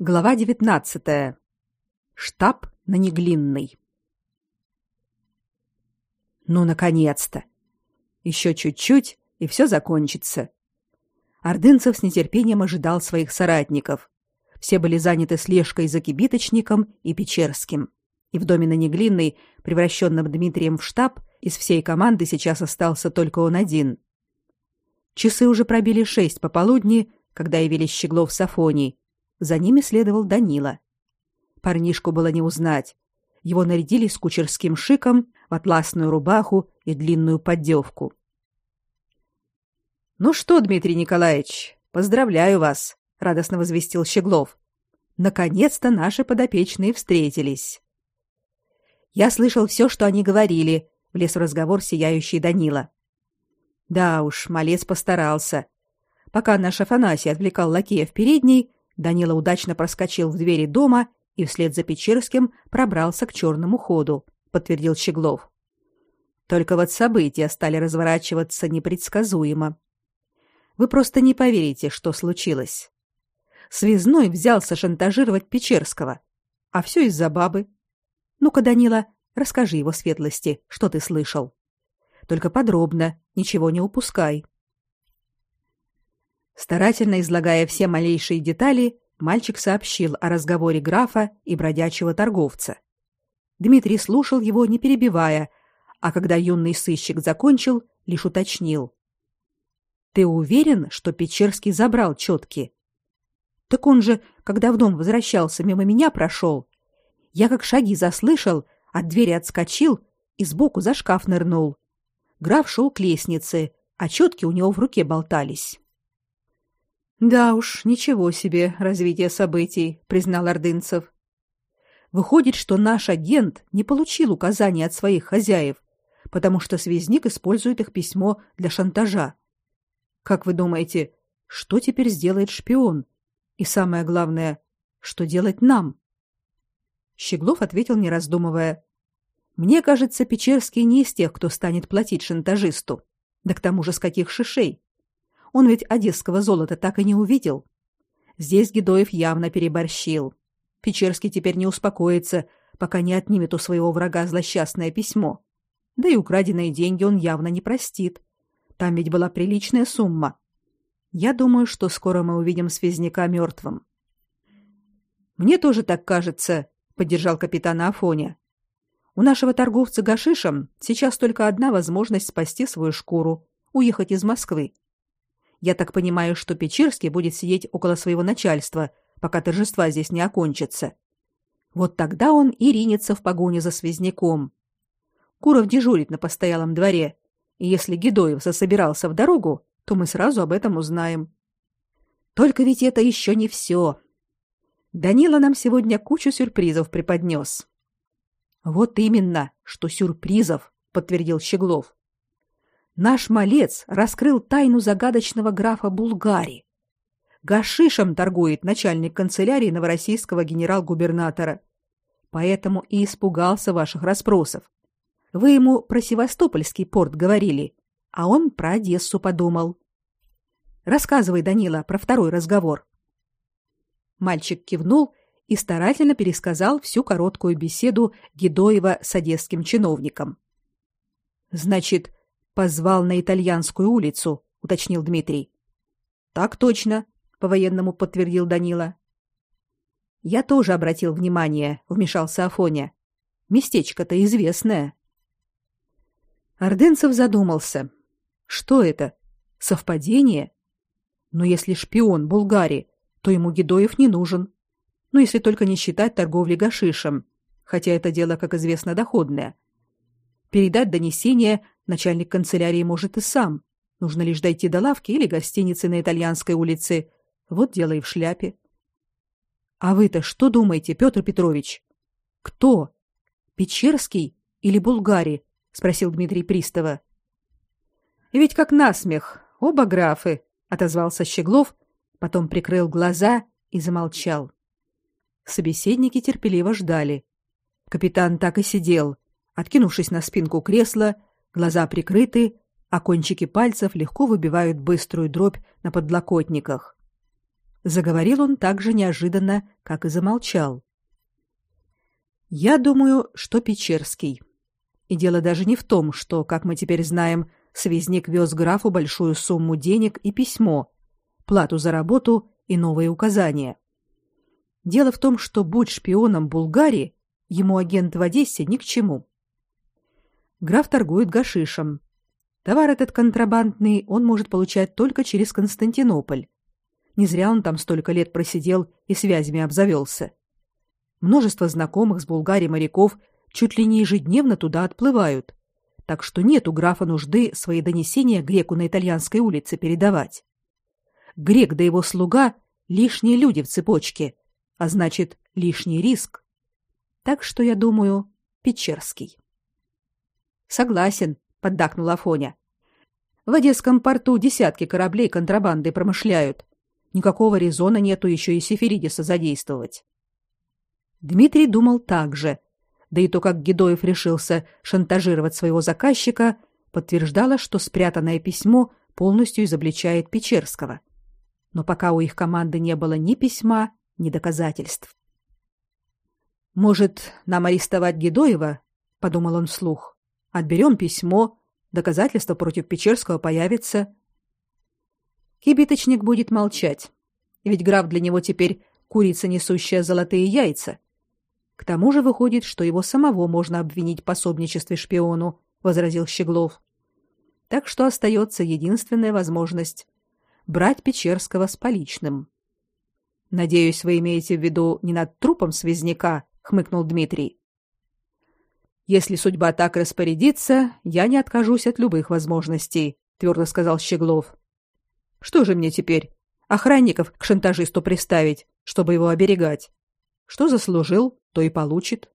Глава 19. Штаб на Неглинной. Ну наконец-то. Еще чуть-чуть, и все закончится. Ордынцев с нетерпением ожидал своих соратников. Все были заняты слежкой за кибиточником и Печерским. И в доме на Неглинной, превращенном Дмитрием в штаб, из всей команды сейчас остался только он один. Часы уже пробили шесть пополудни, когда явились Щеглов с Афоней, за ними следовал Данила. Парнишку было не узнать. Его нарядили с кучерским шиком в атласную рубаху и длинную поддевку. Ну что, Дмитрий Николаевич, поздравляю вас, радостно возвестил Щеглов. Наконец-то наши подопечные встретились. Я слышал все, что они говорили, влез в разговор сияющий Данила. Да уж, малец постарался. Пока наш Афанасий отвлекал лакея в передней, Данила удачно проскочил в двери дома и вслед за Печерским пробрался к черному ходу, подтвердил Щеглов. Только вот события стали разворачиваться непредсказуемо. Вы просто не поверите, что случилось. Связной взялся шантажировать Печерского, а все из-за бабы. Ну-ка, Данила, расскажи его светлости, что ты слышал. Только подробно, ничего не упускай. Старательно излагая все малейшие детали, мальчик сообщил о разговоре графа и бродячего торговца. Дмитрий слушал его, не перебивая, а когда юный сыщик закончил, лишь уточнил: "Ты уверен, что Печерский забрал четки? Так он же, когда в дом возвращался, мимо меня прошел. Я как шаги заслышал, от двери отскочил и сбоку за шкаф нырнул. Граф шел к лестнице, а четки у него в руке болтались. Да уж, ничего себе развитие событий, признал Ордынцев. Выходит, что наш агент не получил указаний от своих хозяев, потому что связник использует их письмо для шантажа. Как вы думаете, что теперь сделает шпион? И самое главное, что делать нам? Щеглов ответил, не раздумывая: Мне кажется, Печерский не из тех, кто станет платить шантажисту. Да к тому же с каких шишей? Он ведь одесского золота так и не увидел. Здесь Гедоев явно переборщил. Печерский теперь не успокоится, пока не отнимет у своего врага злосчастное письмо. Да и украденные деньги он явно не простит. Там ведь была приличная сумма. Я думаю, что скоро мы увидим связняка мертвым. Мне тоже так кажется, поддержал капитан Афоня. У нашего торговца гашишем сейчас только одна возможность спасти свою шкуру уехать из Москвы. Я так понимаю, что Печерский будет сидеть около своего начальства, пока торжества здесь не окончатся. Вот тогда он и ринется в погоню за связняком. Куров дежурит на постоялом дворе, и если Гедоев засобирался в дорогу, то мы сразу об этом узнаем. Только ведь это еще не все. Данила нам сегодня кучу сюрпризов преподнес. Вот именно, что сюрпризов, подтвердил Щеглов. Наш малец раскрыл тайну загадочного графа Булгари. Гашишем торгует начальник канцелярии новороссийского генерал-губернатора. Поэтому и испугался ваших расспросов. Вы ему про Севастопольский порт говорили, а он про Одессу подумал. Рассказывай, Данила, про второй разговор. Мальчик кивнул и старательно пересказал всю короткую беседу Гедоева с одесским чиновником. Значит, позвал на итальянскую улицу, уточнил Дмитрий. Так точно, по-военному подтвердил Данила. Я тоже обратил внимание, вмешался Афоня. Местечко-то известное. Орденцев задумался. Что это? Совпадение? Но если шпион Булгари, то ему Гедоев не нужен. Ну, если только не считать торговли гашишем, хотя это дело, как известно, доходное. Передать донесение начальник канцелярии может и сам. Нужно лишь дойти до лавки или гостиницы на итальянской улице. Вот дело и в шляпе. А вы-то что думаете, Петр Петрович? Кто? Печерский или Булгари? спросил Дмитрий Пристава. Ведь как насмех, оба графы, отозвался Щеглов, потом прикрыл глаза и замолчал. Собеседники терпеливо ждали. Капитан так и сидел, откинувшись на спинку кресла, глаза прикрыты, а кончики пальцев легко выбивают быструю дробь на подлокотниках. заговорил он так же неожиданно, как и замолчал. Я думаю, что Печерский. И дело даже не в том, что, как мы теперь знаем, связник вез графу большую сумму денег и письмо, плату за работу и новые указания. Дело в том, что будь шпионом Булгарии, ему агент в Одессе ни к чему. Граф торгует гашишем. Товар этот контрабандный он может получать только через Константинополь. Не зря он там столько лет просидел и связями обзавелся. Множество знакомых с Булгарией моряков чуть ли не ежедневно туда отплывают. Так что нет у графа нужды свои донесения греку на итальянской улице передавать. Грек да его слуга лишние люди в цепочке, а значит, лишний риск. Так что я думаю, Печерский. Согласен, поддакнул Афоня. В Одесском порту десятки кораблей контрабандой промышляют. Никакого резона нету еще и Сеферидиса задействовать. Дмитрий думал так же, да и то, как Гедоев решился шантажировать своего заказчика, подтверждало, что спрятанное письмо полностью изобличает Печерского. Но пока у их команды не было ни письма, ни доказательств. Может, нам арестовать Гедоева? подумал он вслух. Отберем письмо, доказательства против Печерского появятся. Кибиточник будет молчать, ведь граф для него теперь курица, несущая золотые яйца. К тому же выходит, что его самого можно обвинить в пособничестве шпиону, возразил Щеглов. Так что остается единственная возможность брать Печерского с поличным. Надеюсь, вы имеете в виду не над трупом связняка, хмыкнул Дмитрий. Если судьба так распорядится, я не откажусь от любых возможностей, твердо сказал Щеглов. Что же мне теперь? Охранников к шантажисту приставить, чтобы его оберегать? Что заслужил, то и получит.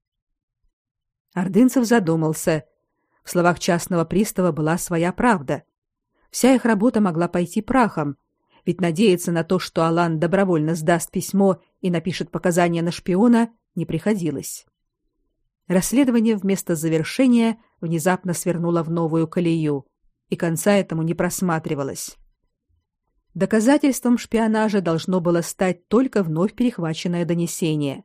Ордынцев задумался. В словах частного пристава была своя правда. Вся их работа могла пойти прахом, ведь надеяться на то, что Алан добровольно сдаст письмо и напишет показания на шпиона, не приходилось. Расследование вместо завершения внезапно свернуло в новую колею, и конца этому не просматривалось. Доказательством шпионажа должно было стать только вновь перехваченное донесение.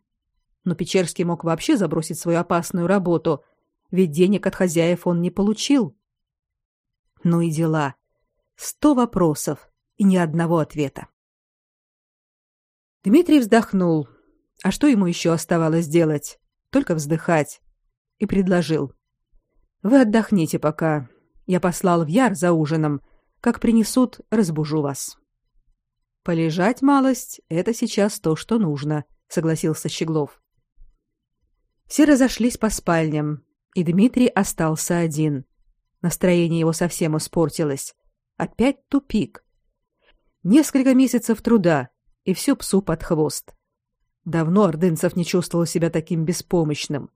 Но Печерский мог вообще забросить свою опасную работу, ведь денег от хозяев он не получил. Ну и дела. Сто вопросов и ни одного ответа. Дмитрий вздохнул. А что ему еще оставалось делать? Только вздыхать. И предложил: "Вы отдохните пока. Я послал в Яр за ужином. Как принесут, разбужу вас. Полежать малость это сейчас то, что нужно, согласился Щеглов. Все разошлись по спальням, и Дмитрий остался один. Настроение его совсем испортилось. Опять тупик. Несколько месяцев труда, и все псу под хвост. Давно Ордынцев не чувствовал себя таким беспомощным.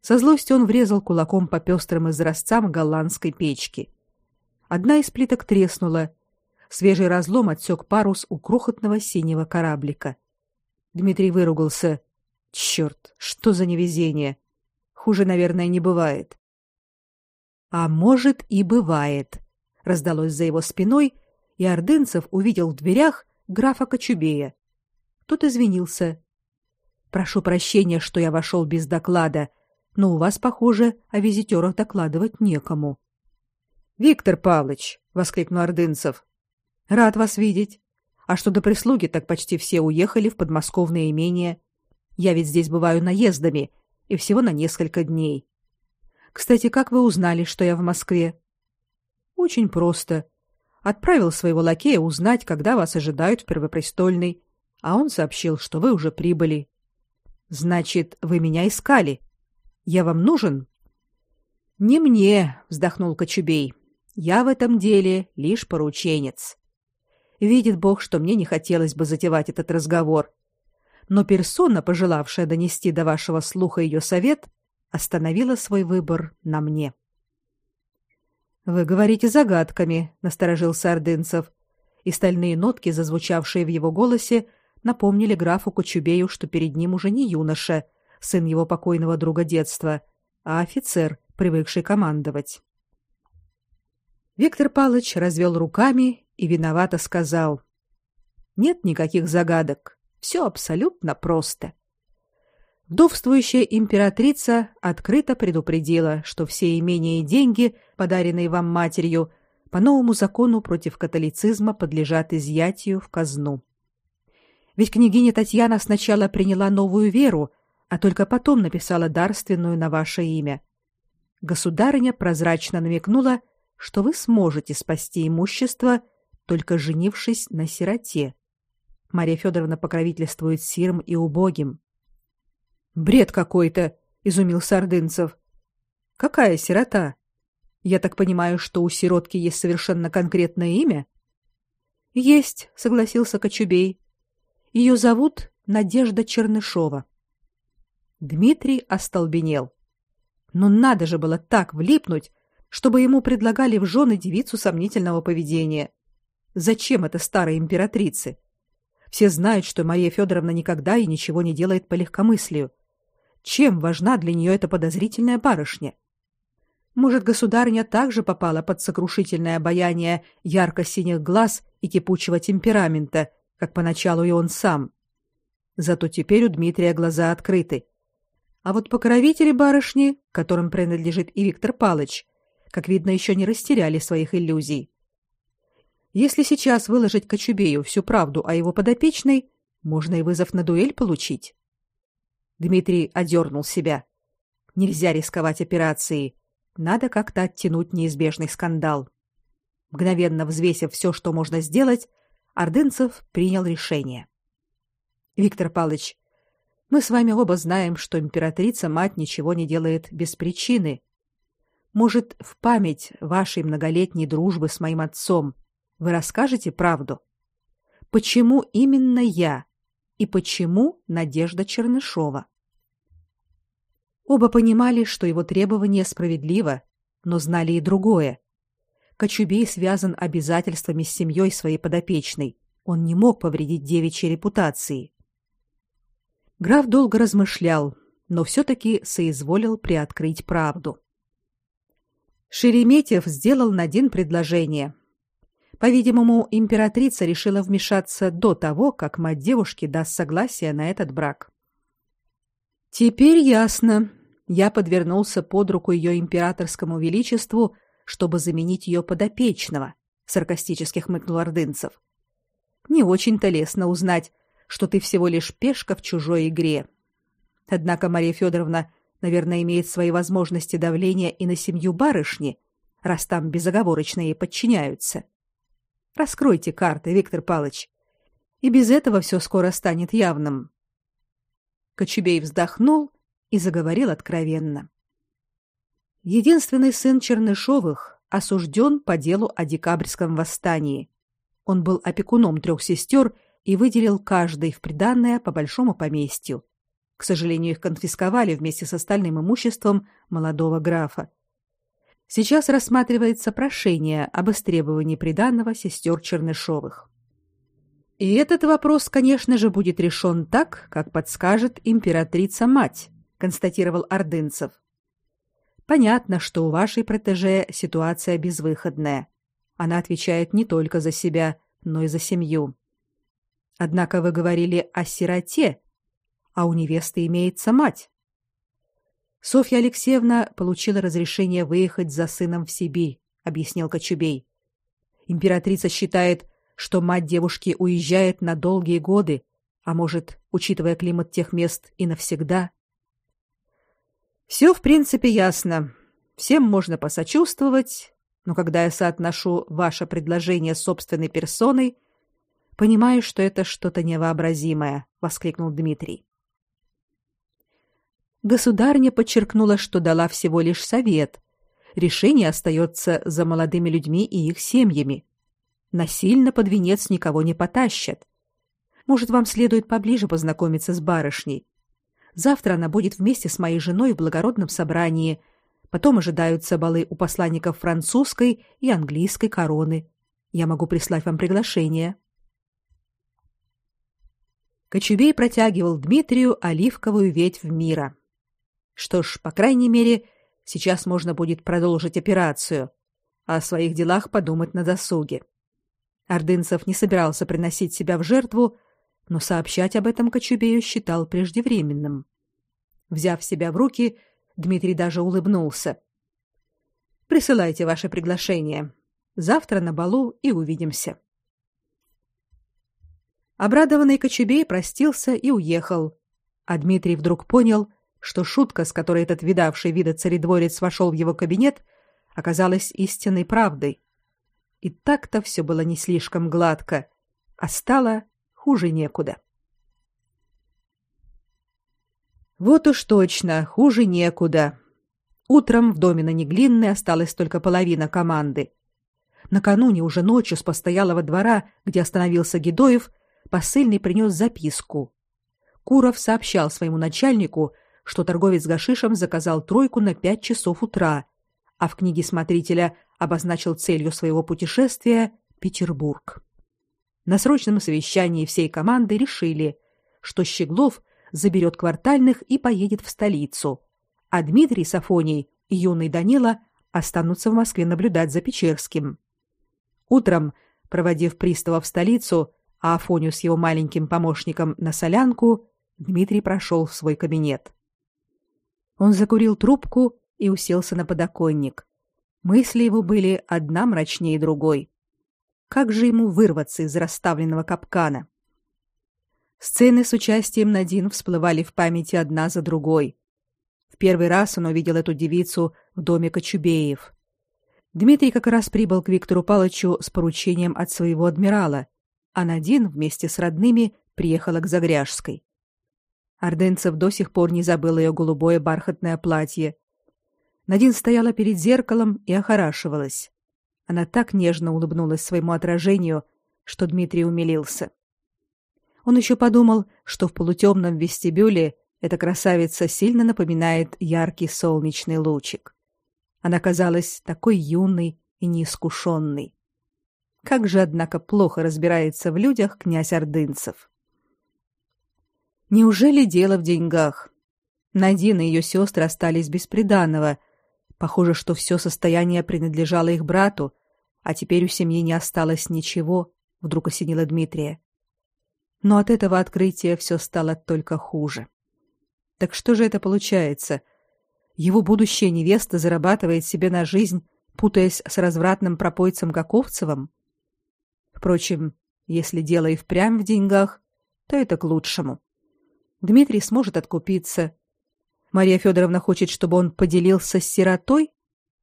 Со злостью он врезал кулаком по пестрым изразцам голландской печки. Одна из плиток треснула. Свежий разлом отсек парус у крохотного синего кораблика. Дмитрий выругался. Черт, что за невезение! Хуже, наверное, не бывает. А может и бывает. Раздалось за его спиной, и Ордынцев увидел в дверях графа Кочубея. Тот извинился. Прошу прощения, что я вошел без доклада, но у вас, похоже, о визитерах докладывать некому. Виктор Павлович, воскликнул Ордынцев. Рад вас видеть. А что до прислуги, так почти все уехали в подмосковное имение. Я ведь здесь бываю наездами, и всего на несколько дней. Кстати, как вы узнали, что я в Москве? Очень просто. Отправил своего лакея узнать, когда вас ожидают в Первопрестольной, а он сообщил, что вы уже прибыли. Значит, вы меня искали. Я вам нужен? Не мне, вздохнул Кочубей. Я в этом деле лишь порученец. Видит Бог, что мне не хотелось бы затевать этот разговор. Но персона, пожелавшая донести до вашего слуха ее совет, остановила свой выбор на мне. Вы говорите загадками, насторожился Ордынцев, и стальные нотки, зазвучавшие в его голосе, напомнили графу Кочубею, что перед ним уже не юноша, сын его покойного друга детства, а офицер, привыкший командовать. Виктор Палыч развел руками и виновато сказал: Нет никаких загадок. Все абсолютно просто. Вдовствующая императрица открыто предупредила, что все имения и деньги, подаренные вам матерью, по новому закону против католицизма подлежат изъятию в казну. Ведь княгиня Татьяна сначала приняла новую веру, а только потом написала дарственную на ваше имя. Государыня прозрачно намекнула, что вы сможете спасти имущество, только женившись на сироте. Мария Федоровна покровительствует сирым и убогим. Бред какой-то, изумился Ордынцев. Какая сирота? Я так понимаю, что у сиротки есть совершенно конкретное имя? Есть, согласился Кочубей. Ее зовут Надежда Чернышова. Дмитрий остолбенел. Но надо же было так влипнуть, чтобы ему предлагали в жены девицу сомнительного поведения. Зачем это старой императрице? Все знают, что Мария Федоровна никогда и ничего не делает по легкомыслию. Чем важна для нее эта подозрительная барышня? Может, государыня также попала под сокрушительное обаяние ярко-синих глаз и кипучего темперамента, как поначалу и он сам. Зато теперь у Дмитрия глаза открыты. А вот покровители барышни, которым принадлежит и Виктор Палыч, как видно, еще не растеряли своих иллюзий. Если сейчас выложить Кочубею всю правду о его подопечной, можно и вызов на дуэль получить. Дмитрий одернул себя. Нельзя рисковать операцией. Надо как-то оттянуть неизбежный скандал. Мгновенно взвесив все, что можно сделать, Ордынцев принял решение. Виктор Павлович, мы с вами оба знаем, что императрица-мать ничего не делает без причины. Может, в память вашей многолетней дружбы с моим отцом вы расскажете правду? Почему именно я? И почему Надежда Чернышова? Оба понимали, что его требование справедливо, но знали и другое. Кочубей связан обязательствами с семьей своей подопечной. Он не мог повредить девичьей репутации. Граф долго размышлял, но все-таки соизволил приоткрыть правду. Шереметьев сделал Надин предложение. По-видимому, императрица решила вмешаться до того, как мать девушки даст согласие на этот брак. Теперь ясно, я подвернулся под руку ее императорскому величеству, чтобы заменить ее подопечного, саркастически хмыкнул Ордынцев. Не очень-то лестно узнать, что ты всего лишь пешка в чужой игре. Однако Мария Федоровна, наверное, имеет свои возможности давления и на семью барышни, раз там безоговорочно ей подчиняются. Раскройте карты, Виктор Палыч. И без этого все скоро станет явным. Кочубей вздохнул и заговорил откровенно. Единственный сын Чернышовых осужден по делу о декабрьском восстании. Он был опекуном трех сестер и выделил каждой в приданое по большому поместью. К сожалению, их конфисковали вместе с остальным имуществом молодого графа. Сейчас рассматривается прошение об истребовании приданого сестер Чернышовых. И этот вопрос, конечно же, будет решен так, как подскажет императрица-мать, констатировал Ордынцев. Понятно, что у вашей протеже ситуация безвыходная. Она отвечает не только за себя, но и за семью. Однако вы говорили о сироте, а у невесты имеется мать. Софья Алексеевна получила разрешение выехать за сыном в Сибирь, объяснил Кочубей. Императрица считает, что мать девушки уезжает на долгие годы, а может, учитывая климат тех мест, и навсегда. Все, в принципе, ясно. Всем можно посочувствовать, но когда я соотношу ваше предложение с собственной персоной, понимаю, что это что-то невообразимое, воскликнул Дмитрий. Государня подчеркнула, что дала всего лишь совет. Решение остается за молодыми людьми и их семьями. Насильно под венец никого не потащат. Может, вам следует поближе познакомиться с барышней. Завтра она будет вместе с моей женой в благородном собрании. Потом ожидаются балы у посланников французской и английской короны. Я могу прислать вам приглашение. Кочубей протягивал Дмитрию оливковую ветвь мира. Что ж, по крайней мере, сейчас можно будет продолжить операцию, а о своих делах подумать на досуге. Ордынцев не собирался приносить себя в жертву, но сообщать об этом Кочубею считал преждевременным. Взяв себя в руки, Дмитрий даже улыбнулся. Присылайте ваше приглашение. Завтра на балу и увидимся. Обрадованный Кочубей простился и уехал, а Дмитрий вдруг понял, что шутка, с которой этот видавший вида царедворец вошел в его кабинет, оказалась истинной правдой. И так-то все было не слишком гладко, а стало хуже некуда. Вот уж точно, хуже некуда. Утром в доме на Неглинной осталась только половина команды. Накануне уже ночью с постоялого двора, где остановился Гедоев, посыльный принес записку. Куров сообщал своему начальнику, что торговец гашишем заказал тройку на пять часов утра, а в книге смотрителя обозначил целью своего путешествия Петербург. На срочном совещании всей команды решили, что Щеглов заберет квартальных и поедет в столицу, а Дмитрий с Афоней и юный Данила останутся в Москве наблюдать за Печерским. Утром, проводив пристава в столицу, а Афоню с его маленьким помощником на солянку, Дмитрий прошел в свой кабинет. Он закурил трубку и уселся на подоконник. Мысли его были одна мрачнее другой. Как же ему вырваться из расставленного капкана? Сцены с участием Надин всплывали в памяти одна за другой. В первый раз он увидел эту девицу в доме Кочубеев. Дмитрий как раз прибыл к Виктору Палычу с поручением от своего адмирала, а Надин вместе с родными приехала к Загряжской. Орденцев до сих пор не забыл ее голубое бархатное платье, Надин стояла перед зеркалом и охорашивалась. Она так нежно улыбнулась своему отражению, что Дмитрий умилился. Он еще подумал, что в полутемном вестибюле эта красавица сильно напоминает яркий солнечный лучик. Она казалась такой юной и неискушенной. Как же, однако, плохо разбирается в людях князь Ордынцев. Неужели дело в деньгах? Надин и ее сестры остались без приданого — Похоже, что все состояние принадлежало их брату, а теперь у семьи не осталось ничего, вдруг осенило Дмитрия. Но от этого открытия все стало только хуже. Так что же это получается? Его будущая невеста зарабатывает себе на жизнь, путаясь с развратным пропойцем Гаковцевым? Впрочем, если дело и впрямь в деньгах, то это к лучшему. Дмитрий сможет откупиться, Мария Федоровна хочет, чтобы он поделился с сиротой?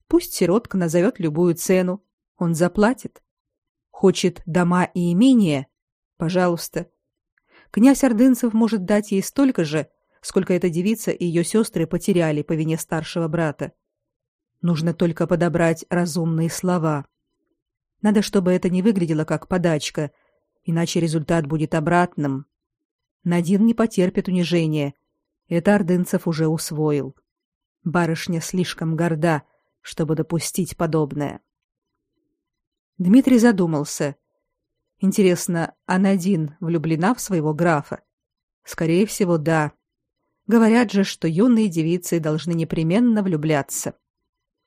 Пусть сиротка назовет любую цену. Он заплатит. Хочет дома и имения? Пожалуйста. Князь Ордынцев может дать ей столько же, сколько эта девица и ее сестры потеряли по вине старшего брата. Нужно только подобрать разумные слова. Надо, чтобы это не выглядело как подачка, иначе результат будет обратным. Надин не потерпит унижения — это Ордынцев уже усвоил. Барышня слишком горда, чтобы допустить подобное. Дмитрий задумался. Интересно, а Надин влюблена в своего графа? Скорее всего, да. Говорят же, что юные девицы должны непременно влюбляться.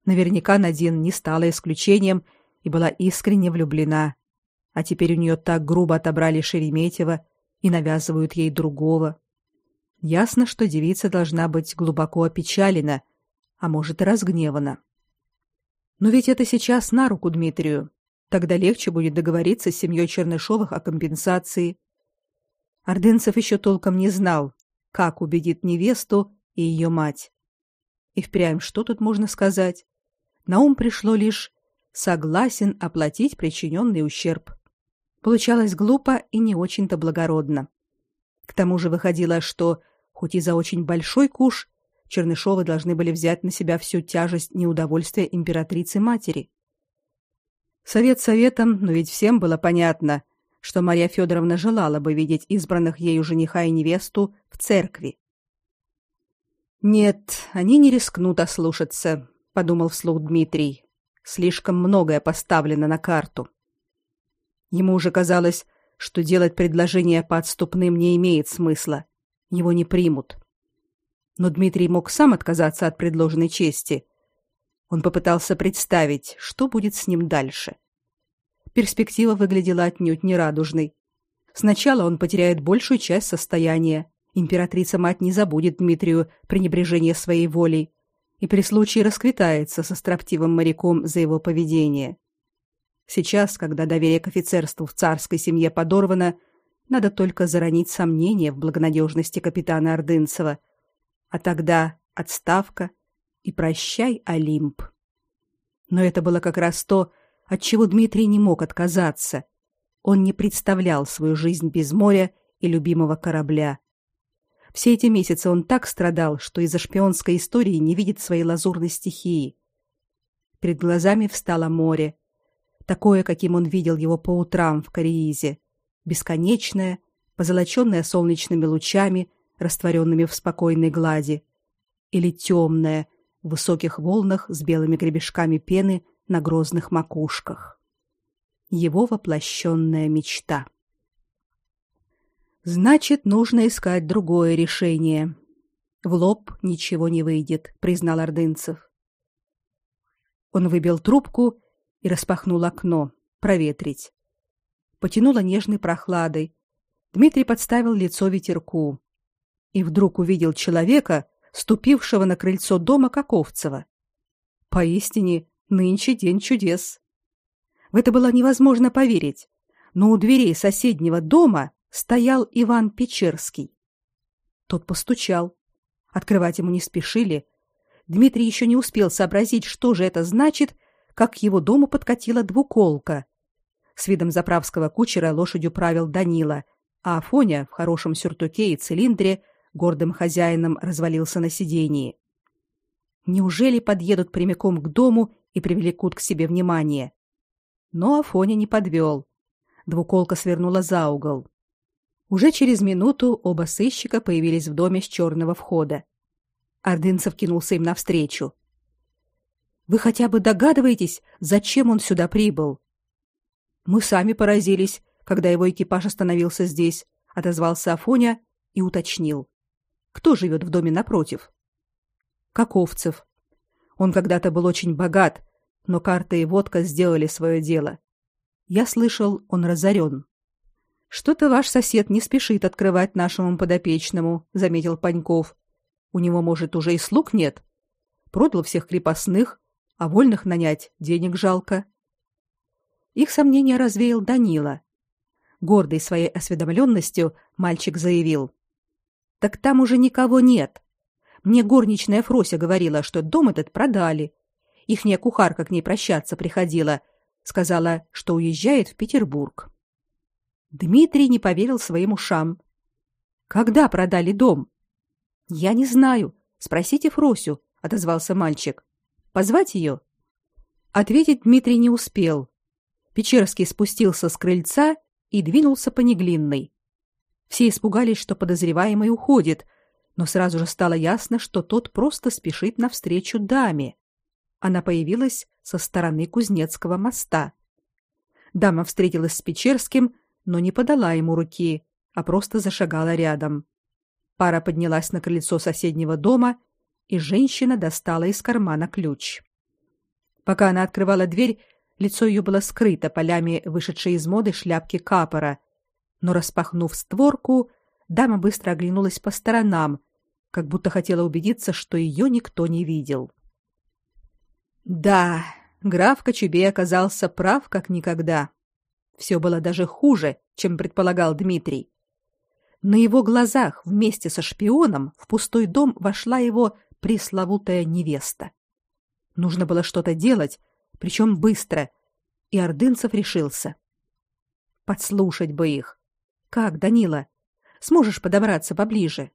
Наверняка Надин не стала исключением и была искренне влюблена. А теперь у нее так грубо отобрали Шереметьева и навязывают ей другого. Ясно, что девица должна быть глубоко опечалена, а может и разгневана. Но ведь это сейчас на руку Дмитрию. Тогда легче будет договориться с семьей Чернышовых о компенсации. Ордынцев еще толком не знал, как убедит невесту и ее мать. И впрямь что тут можно сказать? На ум пришло лишь «согласен оплатить причиненный ущерб». Получалось глупо и не очень-то благородно. К тому же выходило, что Хоть и за очень большой куш, Чернышовы должны были взять на себя всю тяжесть неудовольствия императрицы-матери. Совет советом, но ведь всем было понятно, что Мария Федоровна желала бы видеть избранных ею жениха и невесту в церкви. Нет, они не рискнут ослушаться, подумал вслух Дмитрий. Слишком многое поставлено на карту. Ему уже казалось, что делать предложение по отступным не имеет смысла его не примут. Но Дмитрий мог сам отказаться от предложенной чести. Он попытался представить, что будет с ним дальше. перспектива выглядела отнюдь не радужной. Сначала он потеряет большую часть состояния. Императрица-мать не забудет Дмитрию пренебрежение своей волей и при случае расквитается со строптивым моряком за его поведение. Сейчас, когда доверие к офицерству в царской семье подорвано, надо только заронить сомнения в благонадежности капитана Ордынцева. А тогда отставка и прощай, Олимп. Но это было как раз то, от чего Дмитрий не мог отказаться. Он не представлял свою жизнь без моря и любимого корабля. Все эти месяцы он так страдал, что из-за шпионской истории не видит своей лазурной стихии. Перед глазами встало море, такое, каким он видел его по утрам в Кориизе, бесконечное, позолоченное солнечными лучами, растворенными в спокойной глади, или темное, в высоких волнах с белыми гребешками пены на грозных макушках. Его воплощенная мечта. Значит, нужно искать другое решение. В лоб ничего не выйдет, признал Ордынцев. Он выбил трубку и распахнул окно, проветрить. Потянуло нежной прохладой. Дмитрий подставил лицо ветерку и вдруг увидел человека, ступившего на крыльцо дома Каковцева. Поистине, Нынче день чудес. В это было невозможно поверить, но у дверей соседнего дома стоял Иван Печерский. Тот постучал. Открывать ему не спешили. Дмитрий еще не успел сообразить, что же это значит, как к его дому подкатила двуколка. С видом заправского кучера лошадью правил Данила, а Афоня в хорошем сюртуке и цилиндре гордым хозяином развалился на сидении. Неужели подъедут прямиком к дому и привлекут к себе внимание. Но Афоня не подвел. Двуколка свернула за угол. Уже через минуту оба сыщика появились в доме с черного входа. Ордынцев кинулся им навстречу. Вы хотя бы догадываетесь, зачем он сюда прибыл? Мы сами поразились, когда его экипаж остановился здесь, отозвался Афоня и уточнил: кто живет в доме напротив? Каковцев. Он когда-то был очень богат, но карты и водка сделали свое дело. Я слышал, он разорен. Что-то ваш сосед не спешит открывать нашему подопечному, заметил Паньков. У него, может, уже и слуг нет. Продал всех крепостных, а вольных нанять денег жалко. Их сомнения развеял Данила. Гордый своей осведомленностью, мальчик заявил: "Так там уже никого нет. Мне горничная Фрося говорила, что дом этот продали. Ихняя кухарка к ней прощаться приходила, сказала, что уезжает в Петербург. Дмитрий не поверил своим ушам. Когда продали дом? Я не знаю. Спросите Фросю, отозвался мальчик. Позвать ее?» Ответить Дмитрий не успел. Печерский спустился с крыльца и двинулся по Неглинной. Все испугались, что подозреваемый уходит, но сразу же стало ясно, что тот просто спешит навстречу даме. Она появилась со стороны Кузнецкого моста. Дама встретилась с Печерским, но не подала ему руки, а просто зашагала рядом. Пара поднялась на крыльцо соседнего дома, и женщина достала из кармана ключ. Пока она открывала дверь, лицо ее было скрыто полями вышедшей из моды шляпки капора, но распахнув створку, дама быстро оглянулась по сторонам, как будто хотела убедиться, что ее никто не видел. Да, граф Кочубей оказался прав как никогда. Все было даже хуже, чем предполагал Дмитрий. На его глазах вместе со шпионом в пустой дом вошла его пресловутая невеста. Нужно было что-то делать, причем быстро, и Ордынцев решился. Подслушать бы их. Как, Данила? Сможешь подобраться поближе?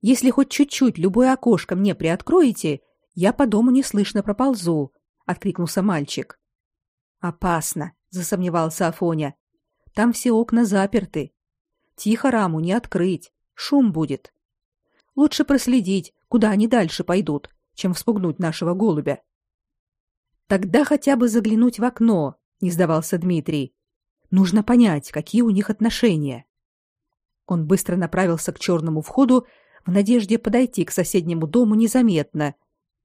Если хоть чуть-чуть любое окошко мне приоткроете, я по дому неслышно проползу, откликнулся мальчик. Опасно, засомневался Афоня. Там все окна заперты. Тихо раму не открыть, шум будет. Лучше проследить, куда они дальше пойдут, чем вспугнуть нашего голубя. Тогда хотя бы заглянуть в окно, не сдавался Дмитрий. Нужно понять, какие у них отношения. Он быстро направился к черному входу в надежде подойти к соседнему дому незаметно,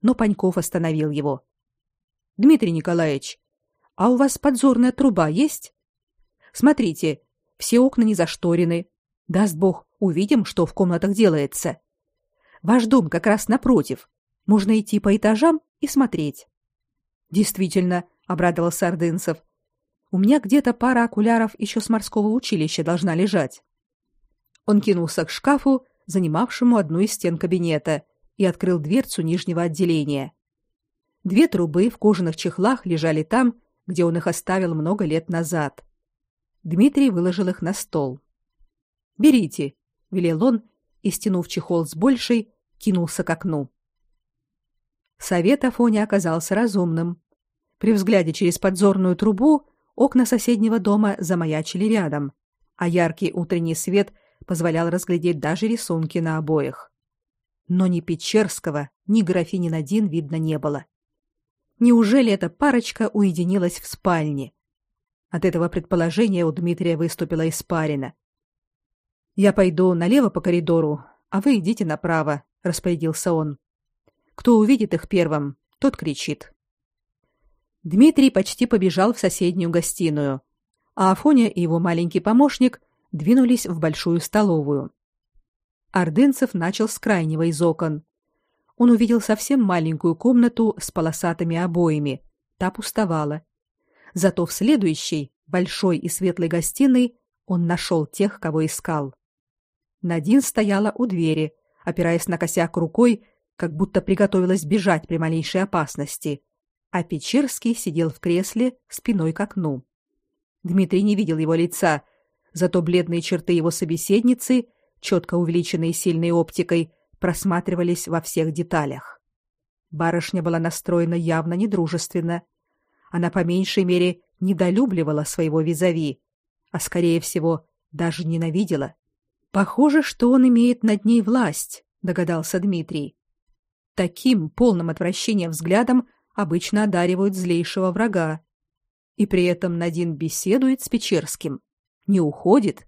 но Паньков остановил его. Дмитрий Николаевич, А у вас подзорная труба есть? Смотрите, все окна не зашторены. Даст Бог, увидим, что в комнатах делается. Ваш дом как раз напротив. Можно идти по этажам и смотреть. Действительно, обрадовался Ордынцев. У меня где-то пара окуляров еще с морского училища должна лежать. Он кинулся к шкафу, занимавшему одну из стен кабинета, и открыл дверцу нижнего отделения. Две трубы в кожаных чехлах лежали там, где он их оставил много лет назад. Дмитрий выложил их на стол. «Берите», — велел он, и, стянув чехол с большей, кинулся к окну. Совет Афони оказался разумным. При взгляде через подзорную трубу окна соседнего дома замаячили рядом, а яркий утренний свет позволял разглядеть даже рисунки на обоях. Но ни Печерского, ни графини Надин видно не было. Неужели эта парочка уединилась в спальне? От этого предположения у Дмитрия выступила испарина. Я пойду налево по коридору, а вы идите направо, распорядился он. Кто увидит их первым, тот кричит. Дмитрий почти побежал в соседнюю гостиную, а Афоня и его маленький помощник двинулись в большую столовую. Ордынцев начал с крайнего из окон. Он увидел совсем маленькую комнату с полосатыми обоями. Та пустовала. Зато в следующей, большой и светлой гостиной, он нашел тех, кого искал. Надин стояла у двери, опираясь на косяк рукой, как будто приготовилась бежать при малейшей опасности, а Печерский сидел в кресле спиной к окну. Дмитрий не видел его лица, зато бледные черты его собеседницы, четко увеличенные сильной оптикой, просматривались во всех деталях. Барышня была настроена явно недружественно. Она по меньшей мере недолюбливала своего визави, а скорее всего даже ненавидела. Похоже, что он имеет над ней власть, догадался Дмитрий. Таким полным отвращением взглядом обычно одаривают злейшего врага. И при этом Надин беседует с Печерским, не уходит.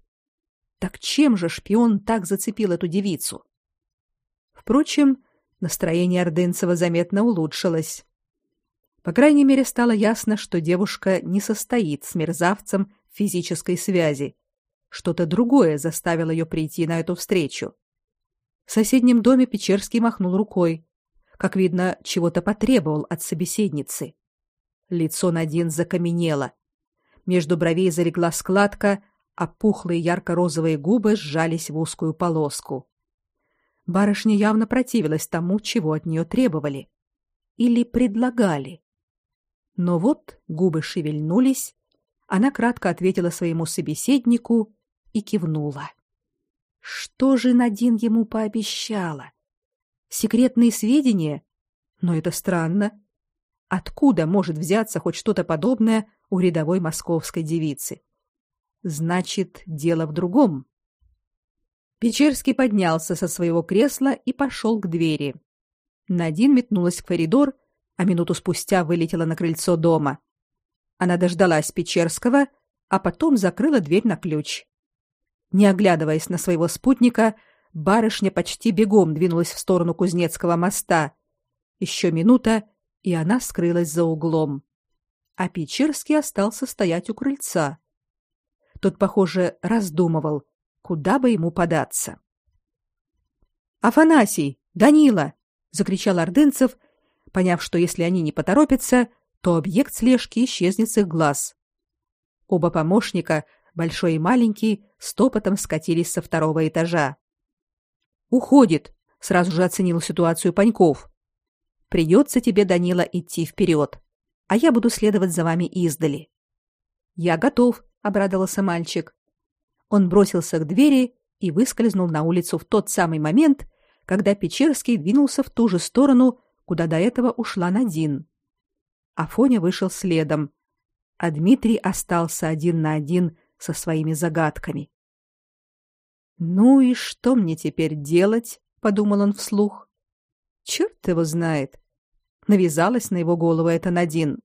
Так чем же шпион так зацепил эту девицу? Впрочем, настроение Ордынцева заметно улучшилось. По крайней мере, стало ясно, что девушка не состоит с мерзавцем в физической связи. Что-то другое заставило ее прийти на эту встречу. В соседнем доме Печерский махнул рукой как видно, чего-то потребовал от собеседницы. Лицо Надин закаменело. Между бровей залегла складка, а пухлые ярко-розовые губы сжались в узкую полоску. Барышня явно противилась тому, чего от нее требовали. Или предлагали. Но вот губы шевельнулись, она кратко ответила своему собеседнику и кивнула. Что же Надин ему пообещала? Секретные сведения? Но это странно. Откуда может взяться хоть что-то подобное у рядовой московской девицы? Значит, дело в другом. Печерский поднялся со своего кресла и пошел к двери. Надин метнулась в коридор, а минуту спустя вылетела на крыльцо дома. Она дождалась Печерского, а потом закрыла дверь на ключ. Не оглядываясь на своего спутника, барышня почти бегом двинулась в сторону Кузнецкого моста. Еще минута, и она скрылась за углом. А Печерский остался стоять у крыльца. Тот, похоже, раздумывал, куда бы ему податься. «Афанасий! Данила!» — закричал Ордынцев, поняв, что если они не поторопятся, то объект слежки исчезнет с их глаз. Оба помощника, большой и маленький, стопотом скатились со второго этажа. Уходит, сразу же оценил ситуацию Паньков. Придется тебе, Данила, идти вперед, а я буду следовать за вами издали. Я готов, обрадовался мальчик. Он бросился к двери и выскользнул на улицу в тот самый момент, когда Печерский двинулся в ту же сторону, куда до этого ушла Надин. Афоня вышел следом, а Дмитрий остался один на один со своими загадками. Ну и что мне теперь делать? подумал он вслух. Черт его знает. Навязалась на его голову эта Надин.